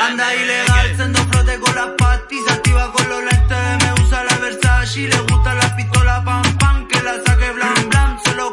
Anda ilegal, sendo frote con las patis, activa con los lentes, me usa la Versace, le gusta la pistola pam pam, que la saque blan blan, se lo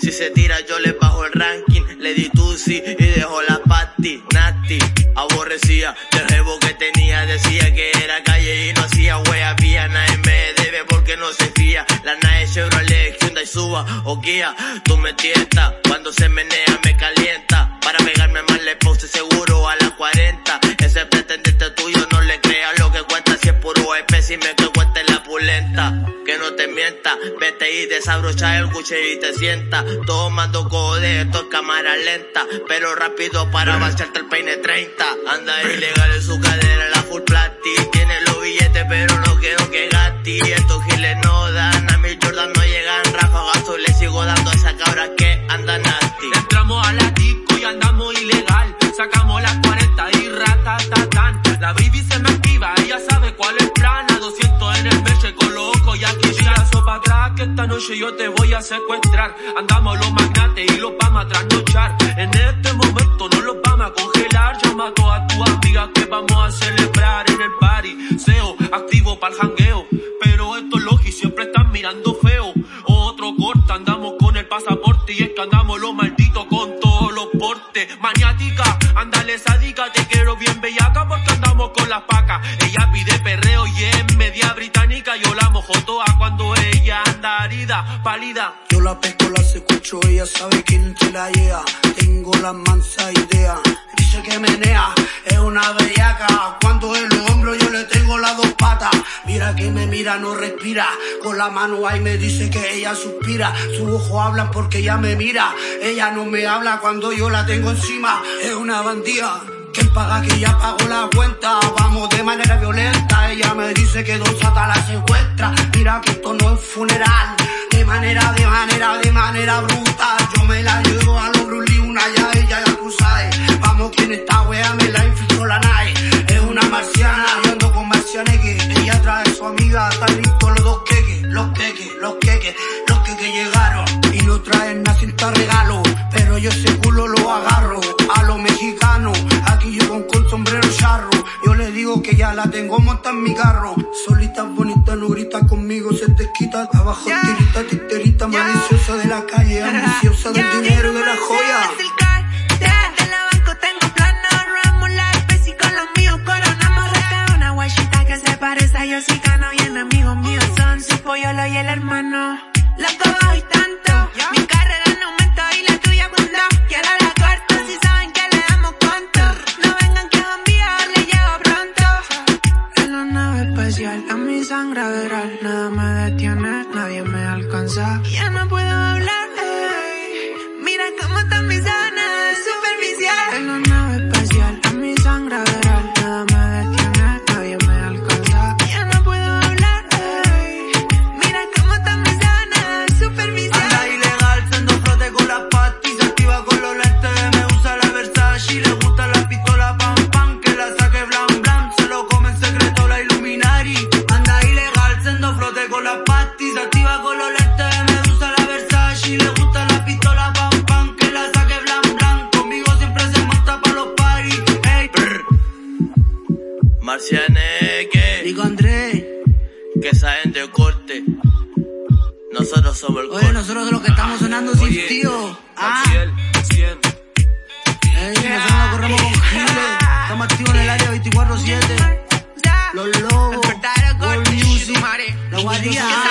Si se tira yo le bajo el ranking. Le di tusi y dejo la pati. Nati, aborrecía. Del jevo que tenía decía que era calle y no hacía wea vía. Nadie me debe porque no se fía. La nave Chevrolet, Hyundai Suba o Kia. Tú me tientas, cuando se menea me calienta. Y desabrocha el cuche y te sienta. Tomando code, esto es cámara lenta. Pero rápido para vaciarte el peine 30. Anda ilegal en su cadera, la esta noche yo te voy a secuestrar. Andamos los magnates y los vamos a trasnochar. En este momento no los vamos a congelar. Llama a todas tus amigas que vamos a celebrar en el party. SEO, activo para el jangueo. Pero estos logis siempre están mirando feo. Otro corta, andamos con el pasaporte y es que andamos los malditos con todos los portes. Maniática, ándale sádica, te quiero bien bellaca porque con las pacas. Ella pide perreo y es media británica. Yo la mojo toda cuando ella anda herida, pálida. Yo la pesco, la secuestro, ella sabe quién se la llega. Tengo la mansa idea, dice que menea, es una bellaca. Cuando en los hombros yo le tengo las dos patas. Mira que me mira, no respira. Con la mano ahí me dice que ella suspira. Sus ojos hablan porque ella me mira. Ella no me habla cuando yo la tengo encima. Es una bandida. ¿Quién paga que ya pagó la cuenta? Vamos de manera violenta. Ella me dice que Don Sata la secuestra. Mira que esto no es funeral. De manera, de manera, de manera brutal. Yo me la llevo a los Brulí, una ya, ella ya tú sabes. Vamos que en traen una cinta regalo. Pero yo ese culo lo agarro. A los mexicanos, aquí yo con, con sombrero charro. Yo le digo que ya la tengo montada en mi carro. Solita, bonita, no grita conmigo, se te quita. Abajo, tirita, titerita, maliciosa de la calle, ambiciosa del dinero, de la joya. A mi sangre veral, nada me detiene, nadie me alcanza. Ya no puedo hablar, ey. mira cómo está mi Marcianeque, Digo André, que saben de corte. Nosotros somos el corte. oye, nosotros de los que estamos sonando sin Oye, tío. Ah, Maciel, 100. ey, nosotros no corremos con giles, estamos activos en el área 24-7. Los lobos, World Music, la guardia.